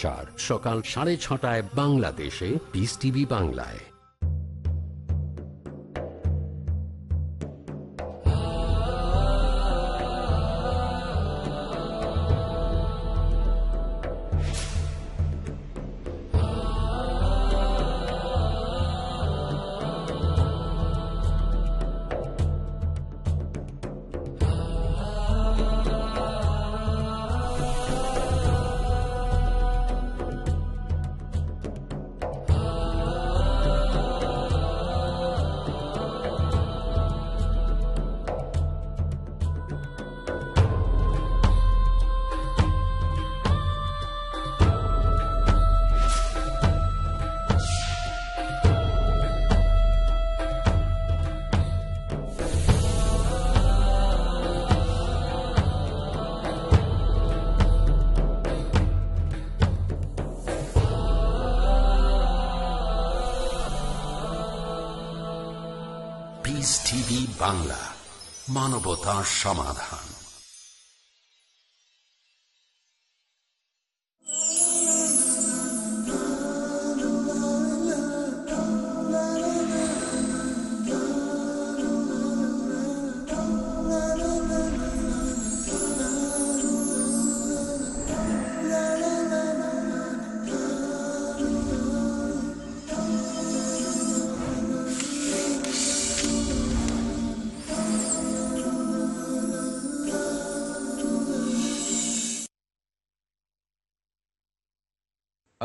সম্প্রচার সকাল সাড়ে ছটায় বাংলাদেশে পিস টিভি বাংলায়। বাংলা মানবতা সমাধান।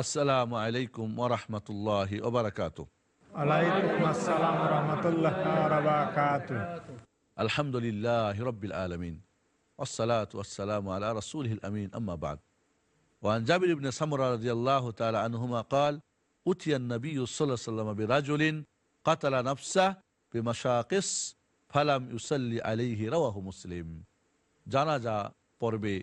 আসসালামু আলাইকুম ওরহমতুল্লাহ ওবরাকাত আলাইকুম আসসালাম রহমতুল্লাহ বারাকাতুহ আলহামদুলিল্লাহ রবিল আলমিন والصلاة والسلام على رسوله الأمين أما بعد وعن جابر بن سمرة رضي الله تعالى عنهما قال أتي النبي صلى الله عليه وسلم برجل قتل نفسه بمشاقص فلم يصلي عليه رواه مسلم জানাজা পর্বে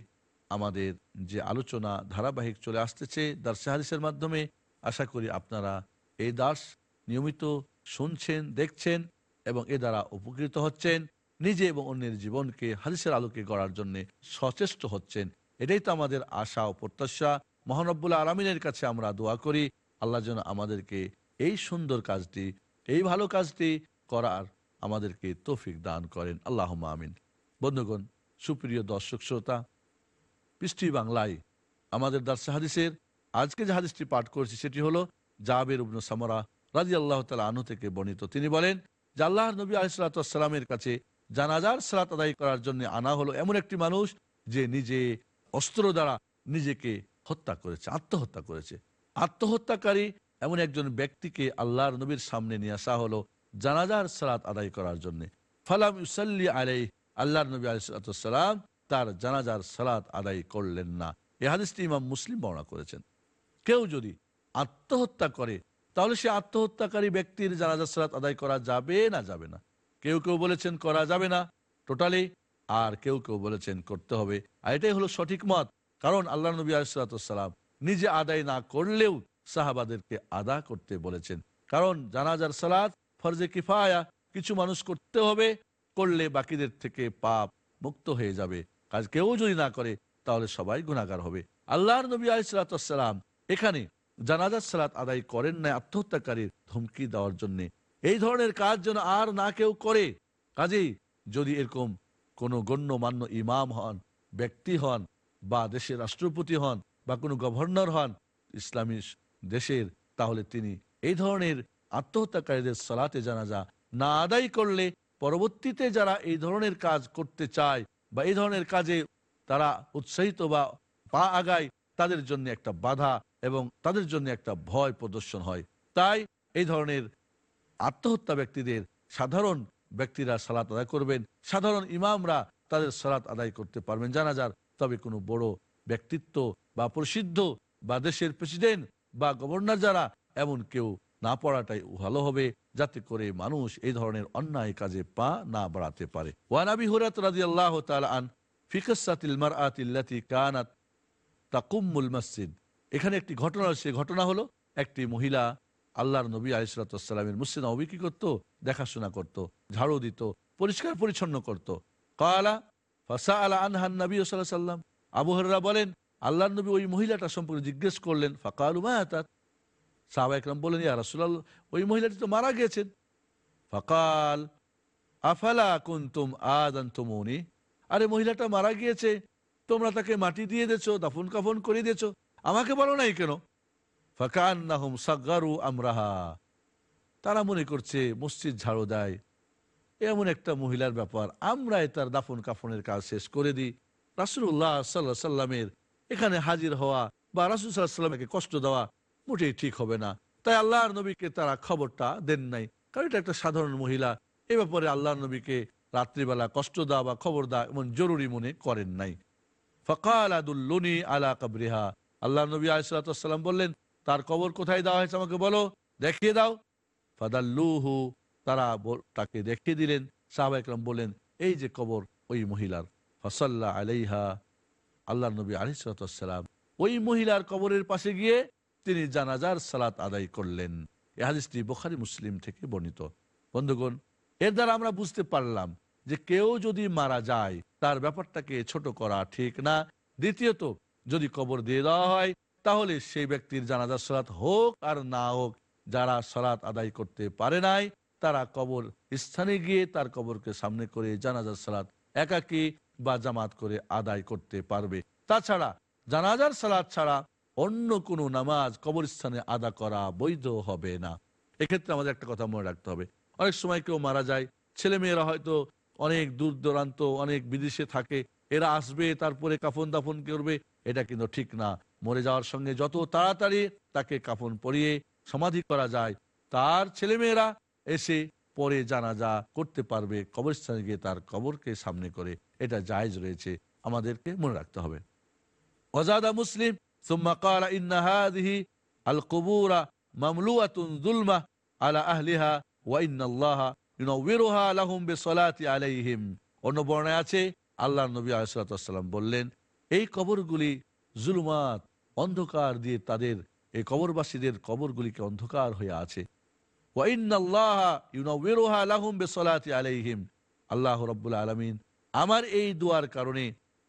আমাদের যে আলোচনা ধারাবাহিক চলে আসতেছে দার্সে হাদিসের মাধ্যমে, আশা করি আপনারা এই দাস নিয়মিত শুনছেন, দেখছেন এবং এ দ্বারা উপকৃত হচ্ছেন। নিজে এবং অন্যের জীবনকে হাদিসের আলোকে গড়ার জন্য সচেষ্ট হচ্ছেন। এটাই তো আমাদের আশা ও প্রত্যাশা। মহানব্বুল আলমিনের কাছে আমরা দোয়া করি, আল্লাহ যেন আমাদেরকে এই সুন্দর কাজটি, এই ভালো কাজটি করার আমাদেরকে তৌফিক দান করেন। আল্লাহ আমিন। বন্ধুগণ, সুপ্রিয় দর্শক, শ্রোতা পৃষ্টি বাংলায়। আমাদের দার্সে হাদিসের আজকে যে হাদিসটি পাঠ করছি, সেটি হলো জাবের উবনু সামরা রাজি আল্লাহ তালা আনু থেকে বর্ণিত। তিনি বলেন, যে আল্লাহর নবী আলিসাল্লামের কাছে জানাজার সালাত আদায় করার জন্য আনা হলো এমন একটি মানুষ যে নিজে অস্ত্র দ্বারা নিজেকে হত্যা করেছে, আত্মহত্যা করেছে। আত্মহত্যাকারী এমন একজন ব্যক্তিকে আল্লাহর নবীর সামনে নিয়ে আসা হলো জানাজার সালাত আদায় করার জন্য। ফালাম ইউসাল্লি আলাই আল্লাহর নবী আলিসাল্লাম তার জানাজার সালাত আদায় করলেন না। এ হাদিসটি ইমাম মুসলিম বর্ণনা করেছেন। কেউ যদি আত্মহত্যা করে, তাহলে সে আত্মহত্যাকারী ব্যক্তির জানাজার সালাত আদায় করা যাবে না যাবে না। কেউ কেউ বলেছেন করা যাবে না, টোটালি আর কেউ কেউ বলেছেন করতে হবে। আর এটাই হলো সঠিক মত, কারণ আল্লাহ নবী আলাইসালাম নিজে আদায় না করলেও সাহাবাদেরকে আদা করতে বলেছেন। কারণ জানাজার সালাত ফরজে কিফায়া, কিছু মানুষ করতে হবে, করলে বাকিদের থেকে পাপ মুক্ত হয়ে যাবে। কাজ কেউ যদি না করে, তাহলে সবাই গুণাগার হবে। আল্লাহর নবী আলাইসালাম এখানে জানাজার সালাত আদায় করেন না আত্মহত্যাকারীর ধমকি দেওয়ার জন্য। এই ধরনের কাজ যেন আর না কেউ করে, কাজেই যদি এরকম কোনো গণ্যমান্য ইমাম হন, ব্যক্তি হন, বা দেশের রাষ্ট্রপতি হন, বা কোনো গভর্নর হন, ইসলামী দেশের, তাহলে তিনি এই ধরনের আত্মহত্যাকারীদের সালাতে জানাজা না আদায় করলে পরবর্তীতে যারা এই ধরনের কাজ করতে চায় বা এই ধরনের কাজে তারা উৎসাহিত বা পা আগায়, তাদের জন্য একটা বাধা এবং তাদের জন্য একটা ভয় প্রদর্শন হয়। তাই এই ধরনের আত্মহত্যা ব্যক্তিদের সাধারণ ব্যক্তিরা সালাত আদায় করবেন। সাধারণ ইমামরা তাদের সালাত আদায় করতে পারবেন। জানা যার তবে কোনো বড় ব্যক্তিত্ব বা প্রসিদ্ধ বা দেশের প্রেসিডেন্ট বা গভর্নর যারা, এমন কেউ না পড়াটাই ভালো হবে যাতে করে মানুষ এই ধরনের অন্যায় কাজে পা না বাড়াতে পারে। ওয়ানাবি হুরাত রাজি আল্লাহ আন ফিকসাতিল মার আতিল্লাতি কানাত তাকুম্মুল মসজিদ। এখানে একটি ঘটনা, সে ঘটনা হলো একটি মহিলা আল্লাহর নবী আলিসালামের মুসিদ নবী কি করতো? দেখাশোনা করত, ঝাড়ু দিত, পরিষ্কার পরিচ্ছন্ন করত। কালা ফাসা আলা আনহান নবী সাল্লাম আবহররা বলেন আল্লাহ নবী ওই মহিলাটা সম্পর্কে জিজ্ঞেস করলেন, ফাকাল উমায়াতাত সাহাবা একরাম বলেন ইয়া রাসূলুল্লাহ, ওই মহিলাটি তো মারা গেছেন। ফকাল, আফালা কুনতুম আদানতুমুনি আরে, মহিলাটা মারা গিয়েছে। তোমরা তাকে মাটি দিয়ে দিয়েছ, দাফন কাফন করে দিয়েছ। আমাকে বলো নাই কেন? ফাকান্নাহুম সাগ্গারু আমরাহা। তারা মনে করছে, মসজিদ ঝাড়ু দেয়। এমন একটা মহিলার ব্যাপার। আমরাই তার দাফন কাফনের কাজ শেষ করে দিই। রাসুল্লাহ সাল্লাহ সাল্লামের এখানে হাজির হওয়া বা রাসুল সাল্লাহ সাল্লামকে কষ্ট দেওয়া মোটেই ঠিক হবে না। তাই আল্লাহর নবীকে তারা খবরটা দেন নাই। কারণ এটা একটা সাধারণ মহিলা, এ ব্যাপারে আল্লাহর নবীকে রাত্রিবেলা কষ্ট দেওয়া বা খবর দেওয়া এমন জরুরি মনে করেন নাই। ফকাল আদুল্লুনি আলা কাবরিহা। আল্লাহ নবী আলাইসালাম বললেন, তার কবর কোথায় দেওয়া হয়েছে আমাকে বলো, দেখিয়ে দাও। ফাদাল্লুহু, তারা তাকে দেখিয়ে দিলেন। সাহাবা বললেন, এই যে কবর, ওই মহিলার। ফসল্লা আলাইহা আল্লাহ নবী আলিসালাম ওই মহিলার কবরের পাশে গিয়ে তিনি জানাজার সালাত আদায় করলেন। এ হাদিসটি বোখারি, মুসলিম থেকে বর্ণিত। বন্ধুগণ, এর দ্বারা আমরা বুঝতে পারলাম যে কেউ যদি মারা যায়, তার ব্যাপারটাকে ছোট করা ঠিক না। দ্বিতীয়ত, যদি কবর দিয়ে দেওয়া হয়, তাহলে সেই ব্যক্তির জানাজার সালাত হোক আর না হোক, যারা সালাত আদায় করতে পারে নাই, তারা কবর স্থানে গিয়ে তার কবরকে সামনে করে জানাজার সালাত একাকী বা জামাত করে আদায় করতে পারবে। তাছাড়া, জানাজার সালাত ছাড়া অন্য কোনো নামাজ কবরস্থানে আদা করা বৈধ হবে না। এক্ষেত্রে আমাদের একটা কথা মনে রাখতে হবে। অনেক সময় কেউ মারা যায় ছেলে মেয়েরা হয়তো অনেক দূর দূরান্ত, অনেক বিদেশে থাকে, এরা আসবে, তারপরে কাফন দাফন করবে, এটা কিন্তু ঠিক না। মরে যাওয়ার সঙ্গে যত তাড়াতাড়ি তাকে কাফন পরিয়ে সমাধি করা যায়, তার ছেলেমেয়েরা এসে পরে জানাজা করতে পারবে, কবরস্থানে গিয়ে তার কবরকে সামনে করে। এটা জায়েজ রয়েছে। আমাদেরকে মনে রাখতে হবে। ওজাদা মুসলিম সুম্মা কালা ইন্না হাদিহি আল কবুরা মামলুয়াতুন জুলমা আলা আহলিহা ওয়াইন্নাল্লাহ ইউনাউইরুহা লাহুম আলাইহিম অন্য আছে আল্লাহ নবী আলাইসালাম বললেন, এই কবরগুলি জুলুমাত, অন্ধকার দিয়ে তাদের, এই কবরবাসীদের কবরগুলিকে অন্ধকার হয়ে আছে। আলাইহিম। আল্লাহ রব্বুল আলমিন আমার এই দুয়ার কারণে,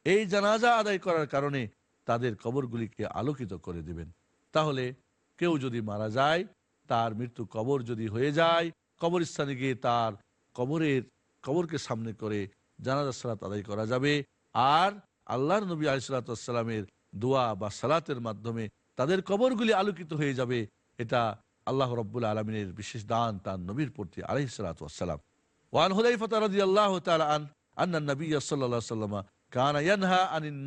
এই জানাজা আদায় করার কারণে তাদের কবরগুলিকে আলোকিত করে দিবেন। তাহলে কেউ যদি মারা যায়, তার মৃত্যু কবর যদি হয়ে যায়, কবরস্থানে গিয়ে তার কবরের কবরকে সামনে করে জানাজা সালাত আদায় করা যাবে। আর আল্লাহর নবী আলিসাল্লামের দোয়া বা সালাতের মাধ্যমে তাদের কবরগুলি আলোকিত হয়ে যাবে। এটা আল্লাহ রব্বুল আলমিনের বিশেষ দান তার নবীর প্রতি আলহি সালাতাম ওয়ান হুদাইফা রাদিয়াল্লাহু তাআলা আন আন্না নবী আলাইহি ওয়াসাল্লাম কানা ইয়ানহা আনিন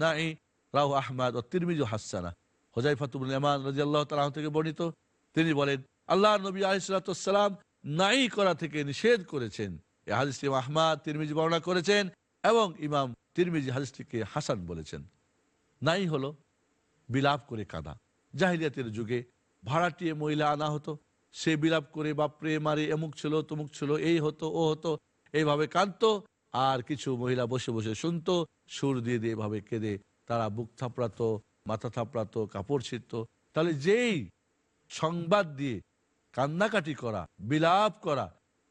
রাহু আহমদ ও তিরমিজু হাসানা। হোজাইফাতুল ইমান রাদিয়াল্লাহু তাআলা থেকে বর্ণিত। তিনি বলেন, আল্লাহর নবী আলাইহিস সালাম নাই করা থেকে নিষেধ করেছেন। এই হাদিসটি আহমদ, তিরমিজি বর্ণনা করেছেন এবং ইমাম তিরমিজি হাদিসটিকে হাসান বলেছেন। নাই হলো বিলাপ করে কাঁদা। জাহিলিয়াতের যুগে ভাড়াটিয়ে মহিলা আনা হতো। সে বিলাপ করে বাপরে মারে এমুক ছিল তমুক ছিল, এই হতো, ও হতো, এইভাবে কাঁদতো। আর কিছু মহিলা বসে বসে শুনতো, সুর দিয়ে দিয়ে এভাবে কেঁদে তারা বুক থাপড়াতো, মাথা থাপড়াতো, কাপড় ছিঁড়ত। তাহলে যেই সংবাদ দিয়ে কান্নাকাটি করা, বিলাপ করা,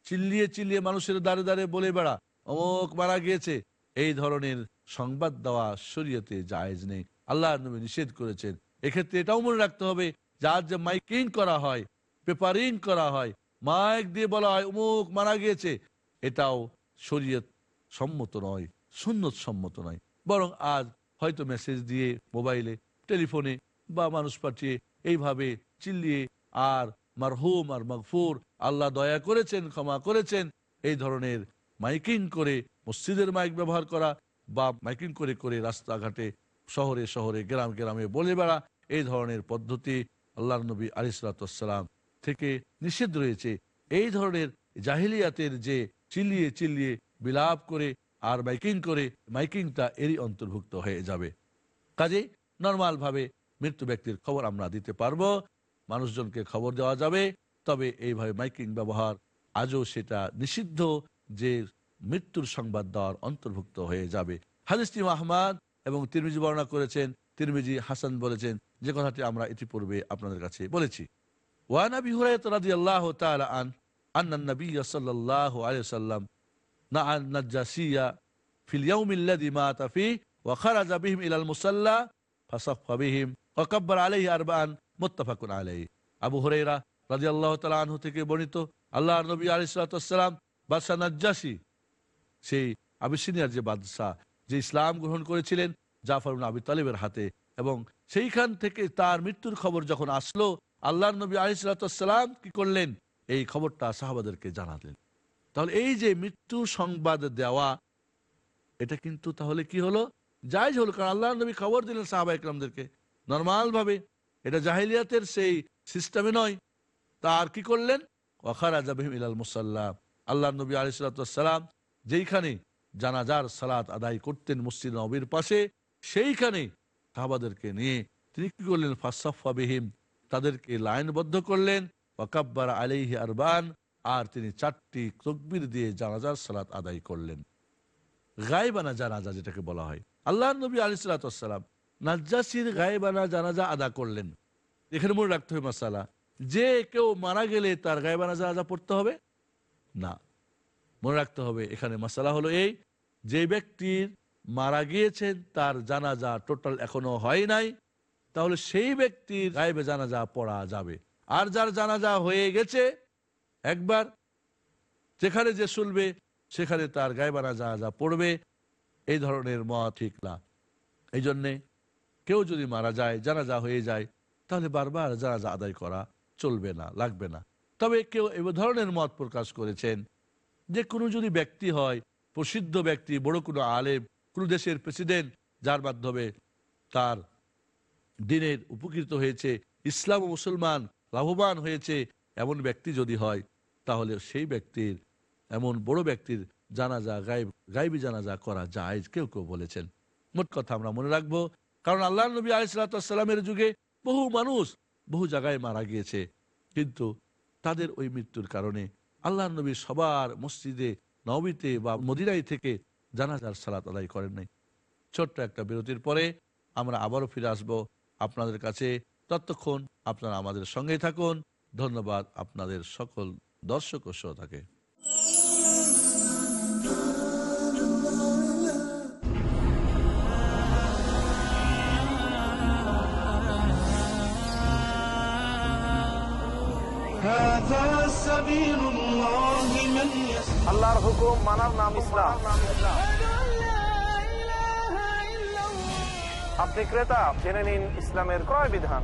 চিল্লিয়ে চিল্লিয়ে মানুষের দাঁড়ে দাঁড়ে বলে বেড়া, অমুক মারা গিয়েছে, এই ধরনের সংবাদ দেওয়া শরীয়তে জায়েজ নেই। আল্লাহ নবী নিষেধ করেছেন। এক্ষেত্রে এটাও মনে রাখতে হবে, যার যে মাইকিং করা হয়, পেপারিং করা হয়, মাইক দিয়ে বলা হয়, অমুক মারা গিয়েছে, এটাও শরীয়ত সম্মত নয়, সুন্নত সম্মত নয়। বরং আজ হয়তো মেসেজ দিয়ে মোবাইলে টেলিফোনে বা মানুষ পাঠিয়ে এইভাবে চিল্লিয়ে, আর মারহুম, আর মগফুর, আল্লাহ দয়া করেছেন, ক্ষমা করেছেন। এই ধরনের মাইকিং করে মসজিদের মাইক ব্যবহার করা বা মাইকিং করে করে রাস্তাঘাটে শহরে শহরে, গ্রাম গ্রামে বলে বেড়া, এই ধরনের পদ্ধতি আল্লাহ নবী আলিসালাম থেকে নিষেধ রয়েছে। এই ধরনের জাহিলিয়াতের যে চিল্লিয়ে চিল্লিয়ে বিলাপ করে আর মাইকিং করে মাইকিংটা এরই অন্তর্ভুক্ত হয়ে যাবে। কাজে নর্মাল ভাবে মৃত্যু ব্যক্তির খবর আমরা দিতে পারব, মানুষজনকে খবর দেওয়া যাবে, তবে এইভাবে মাইকিং ব্যবহার আজও সেটা নিষিদ্ধ যে মৃত্যুর সংবাদ দেওয়ার অন্তর্ভুক্ত হয়ে যাবে। হাদিসটি আহমাদ এবং তিরমিজি বর্ণনা করেছেন, তিরমিজি হাসান বলেছেন, যে কথাটি আমরা ইতিপূর্বে আপনাদের কাছে বলেছি। ওয়ান আবি হুরায়রা রাদিয়াল্লাহু তাআলা আন, আন্না নবী সাল্লাল্লাহু আলাইহি ওয়াসাল্লাম আনহু থেকে বর্ণিত যে ইসলাম গ্রহণ করেছিলেন জাফর আবি তালিবের হাতে এবং সেইখান থেকে তার মৃত্যুর খবর যখন আসলো আল্লাহ নবী আলিসাল্লাম কি করলেন? এই খবরটা সাহাবাদেরকে জানালেন। তাহলে এই যে মৃত্যু সংবাদ দেওয়া, এটা কিন্তু তাহলে কি হলো? যাই হলো কারণ আল্লাহ নবী খবর দিলেন সাহাবা ইকরামদেরকে নর্মাল ভাবে এটা জাহিলিয়াতের সেই সিস্টেমে নয়। তার কি করলেন? ওখারা জাবিম ইলাল মুসাল্লাম। আল্লাহ নবী আলিসাল্লাম যেইখানে জানাজার সালাত আদায় করতেন মসজিদ নবীর পাশে, সেইখানে সাহাবাদেরকে নিয়ে তিনি কি করলেন? ফাসাফা বিহিম, তাদেরকে লাইনবদ্ধ করলেন। ওয়াকাব্বার আলাইহি আরবান আর তিনি চারটি তকবির দিয়ে জানাজার সালাত আদায় করলেন। গায়েবানা জানাজা যেটাকে বলা হয়। আল্লাহ নবী আলি সালাতাম নাজ্জাসির গায়েবানা জানাজা আদা করলেন। এখানে মনে রাখতে হবে মাসালা, যে কেউ মারা গেলে তার গায়েবানা জানাজা পড়তে হবে? না। মনে রাখতে হবে, এখানে মশালা হলো এই, যে ব্যক্তির মারা গিয়েছেন, তার জানাজা টোটাল এখনও হয় নাই, তাহলে সেই ব্যক্তির গায়েবে জানাজা পড়া যাবে। আর যার জানাজা হয়ে গেছে একবার, যেখানে যে শুনবে সেখানে তার গায়েবানা জানাজা পড়বে। এই ধরনের মত ঠিক না এই জন্যে কেউ যদি মারা যায়, জানাজা হয়ে যায়, তাহলে বারবার জানাজা আদায় করা চলবে না, লাগবে না। তবে কেউ এ ধরনের মত প্রকাশ করেছেন যে, কোনো যদি ব্যক্তি হয়, প্রসিদ্ধ ব্যক্তি, বড় কোনো আলেম, কোনো দেশের প্রেসিডেন্ট, যার মাধ্যমে তার দিনের উপকৃত হয়েছে, ইসলাম ও মুসলমান লাভবান হয়েছে, এমন ব্যক্তি যদি হয় তাহলে সেই ব্যক্তির, এমন বড় ব্যক্তির জানাজা গায়েব, গায়েবী জানাজা করা যায় কেউ কেউ বলেছেন। মোট কথা আমরা মনে রাখব, কারণ আল্লাহ নবী আলিসাল্লামের যুগে বহু মানুষ বহু জায়গায় মারা গিয়েছে। কিন্তু তাদের ওই মৃত্যুর কারণে আল্লাহ নবী সবার মসজিদে, নবীতে বা মদিরাই থেকে জানাজার সালাত আদায় করেন নাই। ছোট্ট একটা বিরতির পরে আমরা আবারও ফিরে আসব আপনাদের কাছে। ততক্ষণ আপনারা আমাদের সঙ্গেই থাকুন। ধন্যবাদ আপনাদের সকল দর্শক ও শ্রোতাকে। আল্লাহর হুকুম মানার নাম ইসলাম। আপনি ক্রেতা, জেনে নিন ইসলামের ক্রয় বিধান।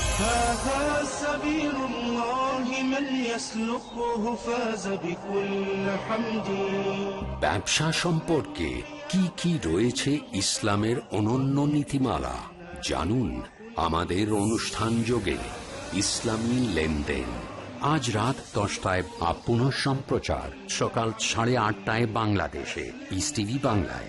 هذا سبيل الله من يسلكه فاز بكل حمد ব্যবসা সম্পর্কে কি কি রয়েছে ইসলামের অনন্য নীতিমালা জানুন আমাদের অনুষ্ঠান যোগে ইসলামী লেনদেন আজ রাত দশটায় বা পুনঃ সম্প্রচার সকাল সাড়ে আটটায় বাংলাদেশে ইস টিভি বাংলায়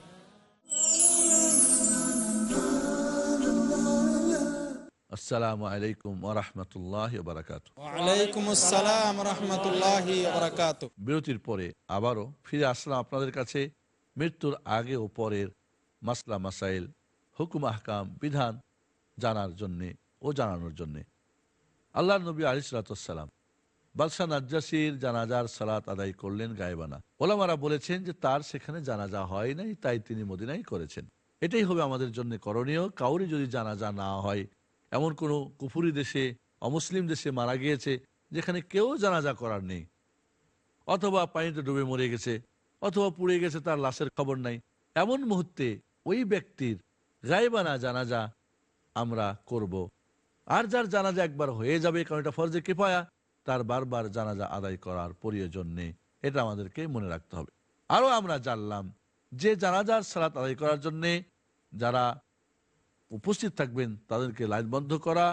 আসসালামু আলাইকুম ওরহমতুল্লাহ বারাকাত ওয়ালাইকুম আসসালাম রহমতুল্লাহ বারাকাত বিরতির পরে আবারও ফিরে আসলাম আপনাদের কাছে। মৃত্যুর আগে ও পরের মাসলা মাসাইল হুকুম আহকাম বিধান জানার জন্যে ও জানানোর জন্যে। আল্লাহ নবী আলিসালাম বাদশাহ নাজ্জাসির জানাজার সালাত আদায় করলেন গায়েবানা। ওলামারা বলেছেন যে তার সেখানে জানাজা হয় নাই তাই তিনি মদিনাই করেছেন। এটাই হবে আমাদের জন্য করণীয়। কাউরি যদি জানাজা না হয় এমন কোনো কুফুরি দেশে, অমুসলিম দেশে মারা গিয়েছে, যেখানে কেউ জানাজা করার নেই। অথবা পানিতে ডুবে মরে গেছে, অথবা পুড়ে গেছে তার লাশের খবর নাই। এমন মুহূর্তে ওই ব্যক্তির গায়েবানা জানাজা আমরা করব। আর যার জানাজা একবার হয়ে যাবে, কারণ এটা ফরজে কেফায়া, তার বারবার জানাজা আদায় করার প্রয়োজন নেই। এটা আমাদেরকে মনে রাখতে হবে। আরও আমরা জানলাম যে জানাজার সালাত আদায় করার জন্যে যারা উপস্থিত থাকবেন তাদেরকে লাইন বন্ধ করা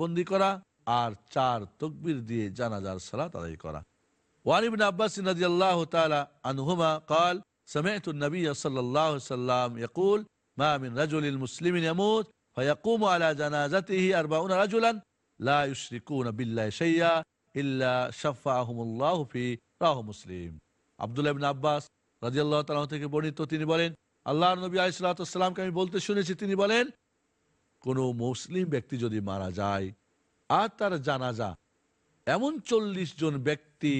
বন্দি করা আর চার তকবির দিয়ে জানাজার সালাত আদায় করা وعن ابن عباس رضي الله تعالى عنهما قال سمعت النبي صلى الله عليه وسلم يقول ما من رجل مسلم يموت فيقوم على جنازته أربعون رجلا لا يشركون بالله شيئا إلا شفعهم الله في রাহ মুসলিম আবদুল্লাহ ইবনে আব্বাস রাদিয়াল্লাহু তাআলা থেকে বর্ণিত তিনি বলেন আল্লাহর নবী আলাইহিস আমি বলতে শুনেছি, তিনি বলেন, কোন মুসলিম ব্যক্তি যদি মারা যায় আর তার জানাজা এমন চল্লিশ জন ব্যক্তি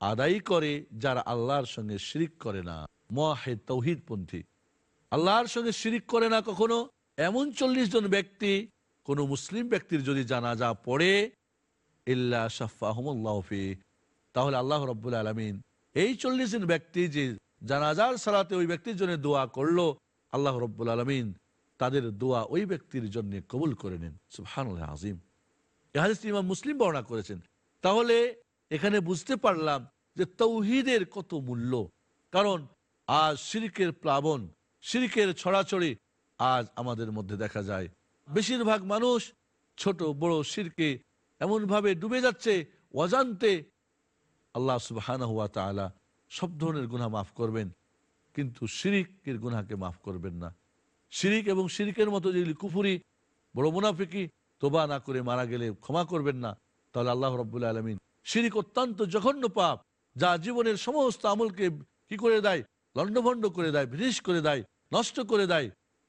আদায় করে যারা আল্লাহর সঙ্গে শিরিক করে না মহেদ তৌহিদ পন্থী আল্লাহর সঙ্গে শিরিক করে না কখনো? এমন চল্লিশ জন ব্যক্তি, কোন মুসলিম ব্যক্তির যদি জানাজা পড়ে, ইল্লা শাফাহমুল্লাহফি তাহলে আল্লাহ রব্বুল আলমিন এই চল্লিশ জন ব্যক্তি যে জানাজার সালাতে ওই ব্যক্তির জন্য দোয়া করল, আল্লাহ রব্বুল আলমিন তাদের দোয়া ওই ব্যক্তির জন্য কবুল করে নেন। সুহান আজিম এহাদিস ইমাম মুসলিম বর্ণনা করেছেন। তাহলে এখানে বুঝতে পারলাম যে তৌহিদের কত মূল্য। কারণ আজ শিরিকের প্লাবন, শিরিকের ছড়াছড়ি আজ আমাদের মধ্যে দেখা যায়। বেশিরভাগ মানুষ ছোট, বড় শিরকে এমন ভাবে ডুবে যাচ্ছে, অজান্তে আল্লাহ তালা সব ধরনের গুণা মাফ করবেন, কিন্তু শিরিকের গুনাকে মাফ করবেন না। শিরিক এবং শিরিকের মতো যেগুলি কুফুরি, বড় মুনাফিকি, তোবা না করে মারা গেলে ক্ষমা করবেন না। তাহলে আল্লাহ রব্বুল্লা আলমিন শিরিক অত্যন্ত জঘন্য পাপ, যা জীবনের সমস্ত আমলকে কি করে দেয়? লণ্ডভণ্ড করে দেয় বিনিশ করে দেয়, নষ্ট করে দেয়।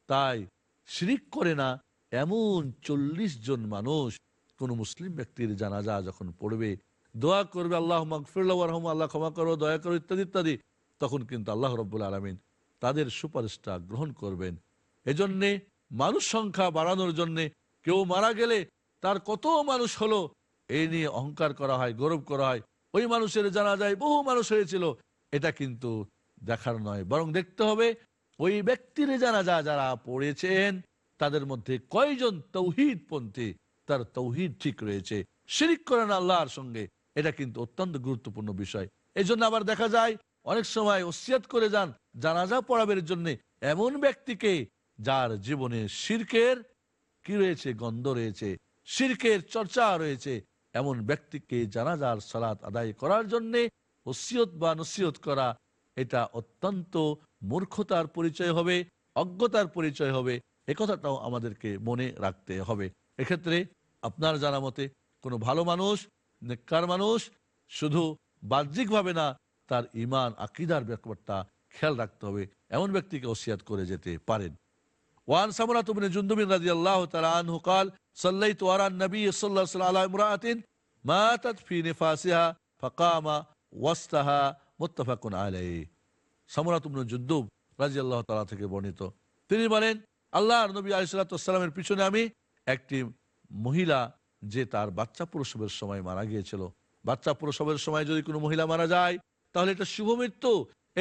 তাই শিরিক করে না, এমন চল্লিশ জন মানুষ, কোন মুসলিম ব্যক্তির জানাজা যখন পড়বে দোয়া করবে আল্লাহ মকফিল্লাহ রহম আল্লাহ ক্ষমা করো, দয়া করো, ইত্যাদি ইত্যাদি। তখন কিন্তু আল্লাহ রব্বুল আলমিন তাদের সুপারিশটা গ্রহণ করবেন। এজন্যে মানুষ সংখ্যা বাড়ানোর জন্যে কেউ মারা গেলে তার কত মানুষ হলো এই নিয়ে অহংকার করা হয়, গৌরব করা হয়। ওই মানুষের জানা যায় বহু মানুষ হয়েছিল, এটা কিন্তু দেখার নয়। বরং দেখতে হবে, ওই ব্যক্তির জানা যা যারা পড়েছেন, তাদের মধ্যে কয়জন তৌহিদ পন্থী তার তৌহিদ ঠিক রয়েছে। শিরিক করেন আল্লাহর সঙ্গে এটা কিন্তু অত্যন্ত গুরুত্বপূর্ণ বিষয়। এই জন্য আবার দেখা যায়, অনেক সময় ওসিয়াত করে যান, জানাজা পড়াবের জন্য এমন ব্যক্তিকে যার জীবনে শিরকের কি রয়েছে, গন্ধ রয়েছে, শিরকের চর্চা রয়েছে, এমন ব্যক্তিকে জানাজার সালাত আদায় করার জন্য ওসিয়ত বা নসিয়ত করা, এটা অত্যন্ত মূর্খতার পরিচয় হবে, অজ্ঞতার পরিচয় হবে একথাটাও আমাদেরকে মনে রাখতে হবে। এক্ষেত্রে আপনার জানা মতে কোনো ভালো মানুষ নেককার মানুষ শুধু বাহ্যিকভাবে না তার ইমান আকিদার ব্যাপারটা খেয়াল রাখতে হবে এমন ব্যক্তিকে ওসিয়াত করে যেতে পারেন وعن سمرة بن جندب رضي الله تعالى عنه قال صليت وراء النبي صلى الله عليه وسلم على امرأة ماتت في نفاسها فقام وسطها متفق عليه সামরাত ইবনে জুদ্দুব রাদিয়াল্লাহু তাআলা থেকে বর্ণিত তিনি বলেন আল্লাহর নবী আলাইহিসসালামের পিছনে আমি একটি মহিলা যে তার বাচ্চা প্রসবের সময় মারা গিয়েছিল। বাচ্চা প্রসবের সময় যদি কোনো মহিলা মারা যায়, তাহলে এটা শুভ মৃত্যু।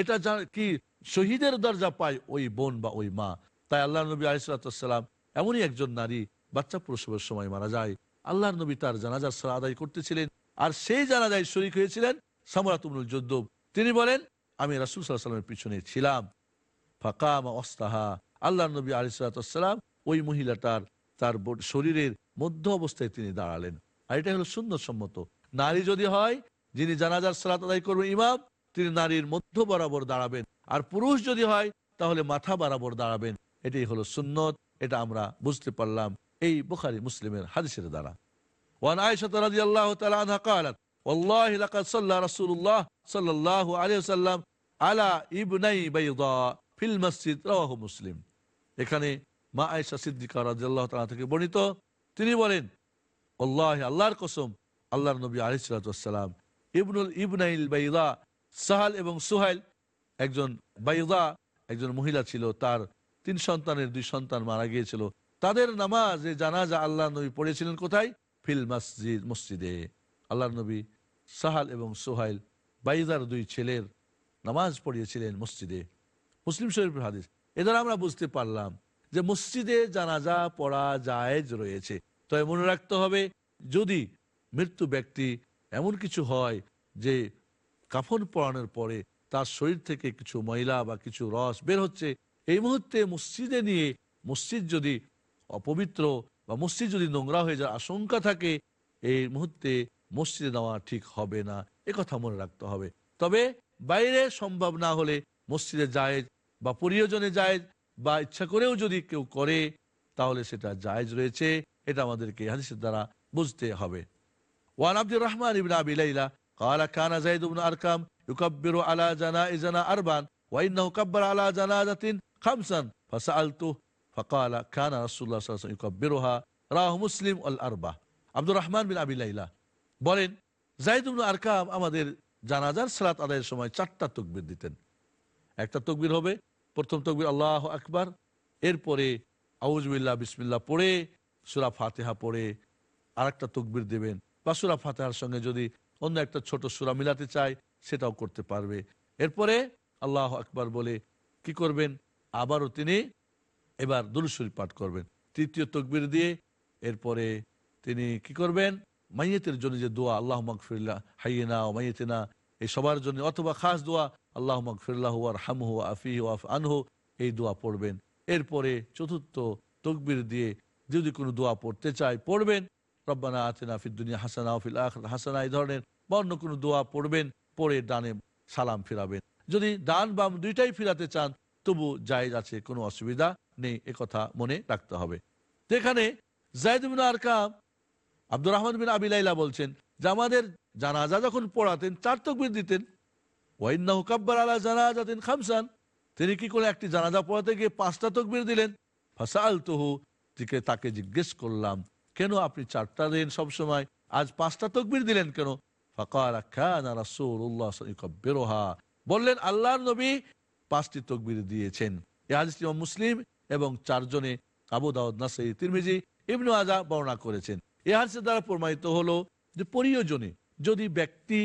এটা কি শহীদের দরজা পায় ওই বোন বা ওই মা। তাই আল্লাহ নবী আলিসাল্লাম এমনই একজন নারী বাচ্চা প্রসবের সময় মারা যায়। আল্লাহর নবী তার জানাজার সালা আদায় করতেছিলেন আর সেই জানাজায় শরিক হয়েছিলেন সামরাতুমনুল যুদ্ধব তিনি বলেন, আমি রাসুল সাল্লামের পিছনে ছিলাম। ফাকামা অস্তাহা আল্লাহ নবী আলিসাল্লাম ওই মহিলাটার, তার শরীরের মধ্য অবস্থায় তিনি দাঁড়ালেন আর এটা হলো সুন্দর সম্মত নারী যদি হয় যিনি জানাজার সালাত আদায় করবেন ইমাম তিনি নারীর মধ্য বরাবর দাঁড়াবেন আর পুরুষ যদি হয় তাহলে মাথা বরাবর দাঁড়াবেন এটাই হলো সুন্নত এটা আমরা বুঝতে পারলাম এই বুখারি মুসলিমের হাদিসের দ্বারা وعن عائشة رضي الله تعالى عنها قالت والله لقد صلى رسول الله صلى الله عليه وسلم আলা ইবনাই বাইদা ফিল মসজিদ রাহু মুসলিম এখানে মা আয়েশা সিদ্দিকা রাদিয়াল্লাহু তাআলা থেকে বর্ণিত তিনি বলেন, আল্লাহ, আল্লাহর কসম, আল্লাহর নবী আলিসালাম ইবনুল ইবনাইল বাইদা, সাহাল এবং সুহাইল একজন বাইদা, একজন মহিলা ছিল, তার তিন সন্তানের দুই সন্তান মারা গিয়েছিল। তাদের নামাজে জানাজা আল্লাহ নবী পড়েছিলেন কোথায়? ফিল মসজিদ, মসজিদে। আল্লাহর নবী সাহাল এবং সোহাইল বাইদার দুই ছেলের নামাজ পড়িয়েছিলেন মসজিদে। মুসলিম শরীফের হাদিস। এ দ্বারা আমরা বুঝতে পারলাম যে মসজিদে জানাজা পড়া জায়েজ রয়েছে। তবে মনে রাখতে হবে, যদি মৃত্যু ব্যক্তি এমন কিছু হয় যে কাফন পরানোর পরে তার শরীর থেকে কিছু ময়লা বা কিছু রস বের হচ্ছে, এই মুহূর্তে মসজিদে নিয়ে মসজিদ যদি অপবিত্র বা মসজিদ যদি নোংরা হয়ে যাওয়ার আশঙ্কা থাকে, এই মুহূর্তে মসজিদে নেওয়া ঠিক হবে না। কথা মনে রাখতে হবে। তবে বাইরে সম্ভব না হলে মসজিদে জায়েজ বা প্রিয়জনে জায়েজ বা ইচ্ছা করেও যদি কেউ করে তাহলে সেটা জায়েজ রয়েছে এটা আমাদেরকে হাদিসের দ্বারা বুঝতে হবে ওয়ান আব্দুর রহমান ইবনে আবি লাইলা قال كان زيد بن أركم يكبر على جنائزنا أربعا وإنه كبر على جنازة خمسا فسألته فقال كان رسول الله صلى الله عليه وسلم يكبرها راه مسلم والأربع عبد الرحمن بن أبي লাইলা বলেন জাইদ ইবনে আরকাম আমাদের জানাজার সালাত আদায়ের সময় চারটা তকবির দিতেন একটা তকবির হবে প্রথম তকবির আল্লাহ আকবার, এরপরে আউজবিল্লাহ বিসমিল্লাহ পড়ে, সুরা ফাতেহা পড়ে আর একটা তকবির দেবেন। বা সুরা ফাতেহার সঙ্গে যদি অন্য একটা ছোট সুরা মিলাতে চায়, সেটাও করতে পারবে। এরপরে আল্লাহ আকবার বলে কি করবেন? আবারও তিনি এবার দুরুশরী পাঠ করবেন। তৃতীয় তকবির দিয়ে এরপরে তিনি কি করবেন? মাইয়েতের জন্য যে দোয়া আল্লাহ মকফিল্লা হাইয়েনা ও মাইয়েতেনা, এই সবার জন্য, অথবা খাস দোয়া আল্লাহ মকফিল্লাহ আর হামহু আফি আফ আনহু, এই দোয়া পড়বেন। এরপরে চতুর্থ তকবির দিয়ে যদি কোনো দোয়া পড়তে চায়, পড়বেন। রব্বানা আতেনা ফির দুনিয়া হাসানা ফিল আখ হাসানা, এই ধরনের বা অন্য কোনো দোয়া পড়বেন, পড়ে ডানে সালাম ফিরাবেন। যদি ডান বাম দুইটাই ফিরাতে চান, তবু জায়েজ আছে, কোনো অসুবিধা নেই কথা মনে রাখতে হবে। তো এখানে বিন আরকাম, আব্দুর রহমান বিন আবিলাইলা বলছেন যে, আমাদের জানাজা যখন পড়াতেন, চার তকবির দিতেন ওয়াইন্নাহু কাব্বার আলা খামসান। তিনি কি করে একটি জানাজা পড়াতে গিয়ে পাঁচটা তকবির দিলেন? ফাসাল তহু দিকে তাকে জিজ্ঞেস করলাম, কেন আপনি চারটা দিন সবসময় আজ পাঁচটা তকবির দিলেন কেন? বললেন, আল্লাহর নবী পাঁচটি তকবির দিয়েছেন। মুসলিম এবং চারজনে আবু দাউদ, নাসাই, তিরমিজি, ইবনু আজা বর্ণনা করেছেন। এ হাদিসের দ্বারা প্রমাণিত হলো যে প্রিয়জনে যদি ব্যক্তি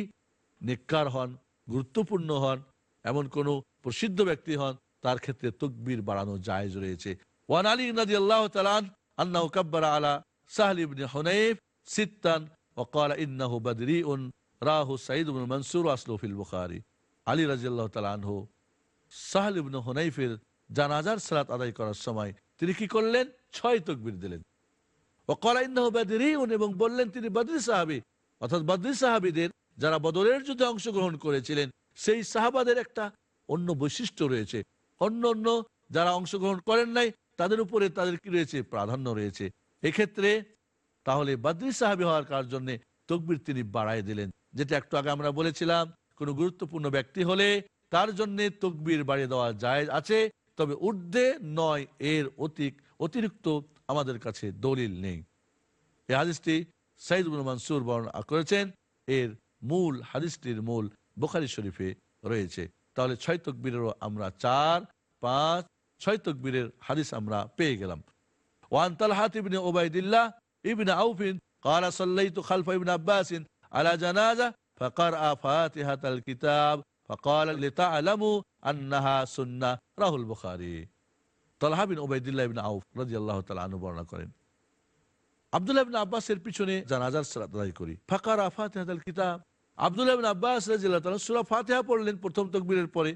নিকার হন গুরুত্বপূর্ণ হন, এমন কোন প্রসিদ্ধ ব্যক্তি হন, তার ক্ষেত্রে তকবির বাড়ানো জায়জ রয়েছে। ওয়ান আলী নদী আল্লাহ তালান আন্না কাব্বার আলা সাহলিবনে হনাইফ সিত্তান ওকাল ইন্নাহু বাদরি উন রাহু সাঈদ উবুল মনসুর আসলফিল বুখারি। আলী রাজিয়াল্লাহ তালানহু সাহলিবনে হনাইফের জানাজার সালাত আদায় করার সময় তিনি কি করলেন? ছয় তকবির দিলেন। ওকাল ইন্নাহু বাদরি উন এবং বললেন, তিনি বাদরি সাহাবি, অর্থাৎ বাদরি সাহাবিদের যারা বদরের যুদ্ধে অংশগ্রহণ করেছিলেন, সেই সাহাবাদের একটা অন্য বৈশিষ্ট্য রয়েছে। অন্য অন্য যারা অংশগ্রহণ করেন নাই, তাদের উপরে তাদের কি রয়েছে? প্রাধান্য রয়েছে। এক্ষেত্রে তাহলে বাদ্রি সাহাবি হওয়ার কার জন্য তকবির তিনি বাড়াই দিলেন? যেটা একটু আগে আমরা বলেছিলাম, কোনো গুরুত্বপূর্ণ ব্যক্তি হলে তার জন্য তকবির বাড়িয়ে দেওয়া যায় আছে, তবে ঊর্ধ্বে নয় এর অতিক, অতিরিক্ত আমাদের কাছে দলিল নেই। এই হাদিসটি সাইদুল মানসুর বর্ণনা করেছেন। এর মূল হাদিসটির মূল বোখারি শরীফে রয়েছে তাহলে ছয় তকবীরেরও আমরা চার পাঁচ ছয় তকবীরের হাদিস আমরা পেয়ে গেলাম ওয়ান তালহাত ইবনে ওবাইদিল্লাহ ইবনে আউফিন قال صليت خلف ابن عباس على جنازة فقرأ فاتحة الكتاب فقال لتعلموا أنها سنة রাহ বুখারী তালহা বিন ওবাইদুল্লাহ ইবনে আউফ রাদিয়াল্লাহু তাআলা আনহু বর্ণনা করেন আব্দুল্লাহ ইবনে আব্বাসের পিছনে জানাজার সালাত আদায় করি ফাকারা ফাতিহাতুল কিতাব আব্দুল্লাহ আব্বাস রাদিয়াল্লাহু তাআলা সূরা ফাতিহা পড়লেন, প্রথম তাকবীরের পরে।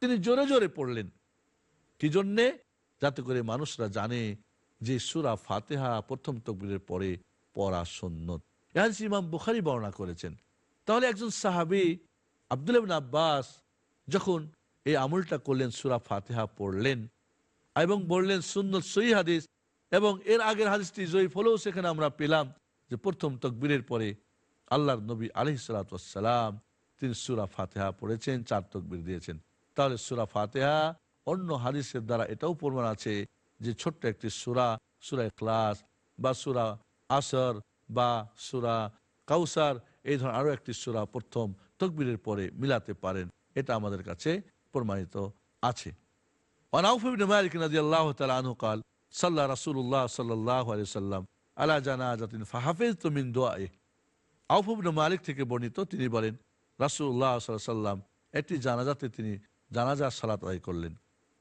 তিনি জোরে জোরে পড়লেন। কি জন্যে? যাতে করে মানুষরা জানে যে সুরা ফাতেহা প্রথম তাকবীরের পরে পড়া সুন্নত। এই হাদিস ইমাম বুখারী বর্ণনা করেছেন। তাহলে একজন সাহাবী ইবনে আব্বাস যখন এই আমলটা করলেন, সুরা ফাতেহা পড়লেন এবং বললেন, সুন্নত সহি হাদিস এবং এর আগের হাদিসটি জয়ীফ হলেও সেখানে আমরা পেলাম যে প্রথম তকবীরের পরে আল্লাহর নবী আলি সালাম তিনি সুরা ফাতেহা পড়েছেন, চার তকবির দিয়েছেন। তাহলে সুরা ফাতেহা অন্য হাদিসের দ্বারা এটাও প্রমাণ আছে যে ছোট্ট একটি সুরা সুরা ক্লাস বা সুরা আসর বা সুরা কাউসার, এই ধরনের আরও একটি সুরা প্রথম তকবিরের পরে মিলাতে পারেন। এটা আমাদের কাছে প্রমাণিত আছে। সাল্লা রাসুল্লাহ সাল্লাহ আলিয়া সাল্লাম আলা জানা ফাহাফেজ তুমিন দোয়া আউফুবন মালিক থেকে বর্ণিত তিনি বলেন রাসুল্লাহ সাল্লাম একটি জানাজাতে তিনি জানাজার সালাত আদায় করলেন।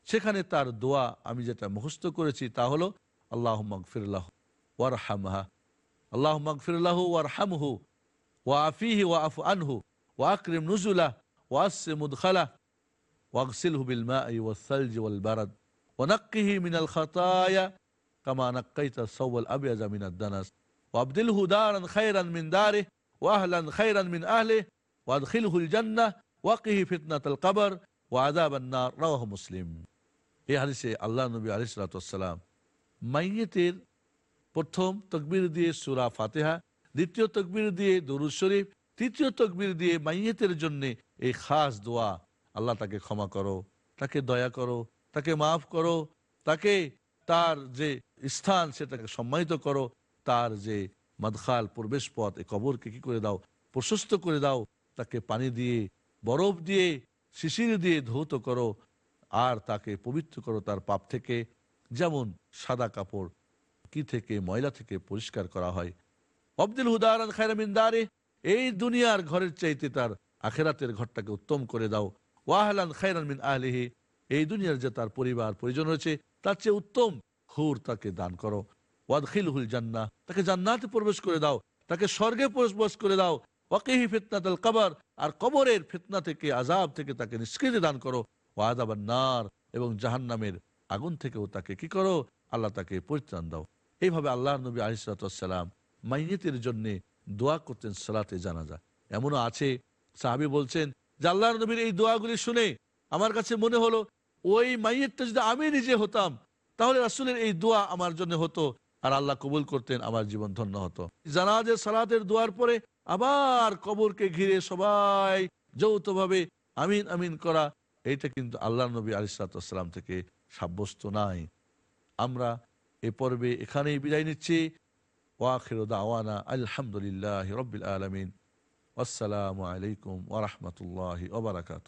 সেখানে তার দোয়া আমি যেটা মুখস্থ করেছি তা হলো আল্লাহ মকফিরাহ ওয়ারহামহা আল্লাহ মকফিরাহ ওয়ারহামহু, ওয়া আফিহি ওয়া আফ আনহু, ওয়া আকরিম নুজুলা ওয়াসে মুদখালা ওয়াকসিল হুবিল মা ওয়াসালজি ওয়াল বারাদ ওয়ানাক্কিহি মিনাল খাতায়া, কামা নাক্কাইতা সওয়াল আবিয়াজা মিনাদ দানাস ওয়াবদিল হুদারান খাইরান মিন দারিহ ওয়াহলান খাইরান মিন আহলে ওয়াদখিলহুল জান্নাহ ওয়াকিহি ফিতনাতাল কবর ওয়াদাবান্না রাহ মুসলিম এই হাদিসে আল্লাহ নবী আলিসালাম মাইয়েতের প্রথম তকবির দিয়ে সুরা ফাতেহা, দ্বিতীয় তকবির দিয়ে দরুদ শরীফ, তৃতীয় তকবির দিয়ে মাইয়েতের জন্য এই খাস দোয়া। আল্লাহ তাকে ক্ষমা করো, তাকে দয়া করো, তাকে মাফ করো, তাকে তার যে স্থান সেটাকে সম্মানিত করো, তার যে মাদখাল, প্রবেশ পথ, এই কবরকে কি করে দাও? প্রশস্ত করে দাও, তাকে পানি দিয়ে, বরফ দিয়ে, শিশির দিয়ে ধৌত করো আর তাকে পবিত্র করো তার পাপ থেকে। যেমন সাদা কাপড় কি থেকে, ময়লা থেকে পরিষ্কার করা হয়। অবদুল হুদারান খায়রামিনদারে এই দুনিয়ার ঘরের চাইতে তার আখেরাতের ঘরটাকে উত্তম করে দাও। ওয়াহলান খায়রান মিন আহলিহি, এই দুনিয়ার যে তার পরিবার, পরিজন রয়েছে, তার চেয়ে উত্তম হুর তাকে দান করো। ওয়াদখিল হুল জান্না তাকে জান্নাতে প্রবেশ করে দাও, তাকে স্বর্গে প্রবেশ করে দাও। ওয়াকিহি ফিতনাতাল কবর, আর কবরের ফিতনা থেকে আজাব থেকে তাকে নিষ্কৃতি দান করো। ওয়াদাবান নার, এবং জাহান্নামের আগুন থেকেও তাকে কি করো? আল্লাহ তাকে পরিত্রাণ দাও। এইভাবে আল্লাহ নবী আলিসালাম মাইয়েতের জন্য দোয়া করতেন সালাতে জানা জানাজা। এমনও আছে, সাহাবি বলছেন, যে আল্লাহ নবীর এই দোয়াগুলি শুনে আমার কাছে মনে হলো, ওই মাইয়েরটা যদি আমি নিজে হতাম, তাহলে রাসুলের এই দোয়া আমার জন্য হতো। আর আল্লাহ কবুল করতেন, আমার জীবন ধন্য হতো। জানাজের সালাতের দোয়ার পরে আবার কবরকে ঘিরে সবাই যৌথভাবে আমিন আমিন করা, এইটা কিন্তু আল্লাহ নবী আলিসালাম থেকে সাব্যস্ত নাই। আমরা এ পর্বে এখানেই বিদায় নিচ্ছি। ওয়াখির দাওয়ানা আলহামদুলিল্লাহ রবিল আলমিন। আসসালামু আলাইকুম ওরহমতুল্লাহ ওবরাকাত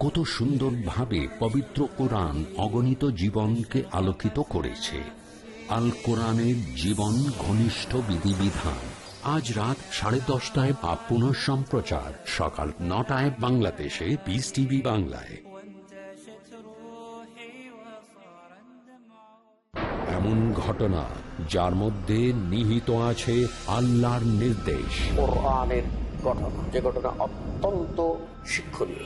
কত সুন্দরভাবে পবিত্র কোরআন অগণিত জীবনকে আলোকিত করেছে। আল কোরআনের জীবন ঘনিষ্ঠ বিধিবিধান। আজ রাত সাড়ে দশটায় বা পুনঃ সম্প্রচার। সকাল নটায় বাংলাদেশে পিস টিভি বাংলায়। এমন ঘটনা যার মধ্যে নিহিত আছে আল্লাহর নির্দেশ। যে ঘটনা অত্যন্ত শিক্ষণীয়।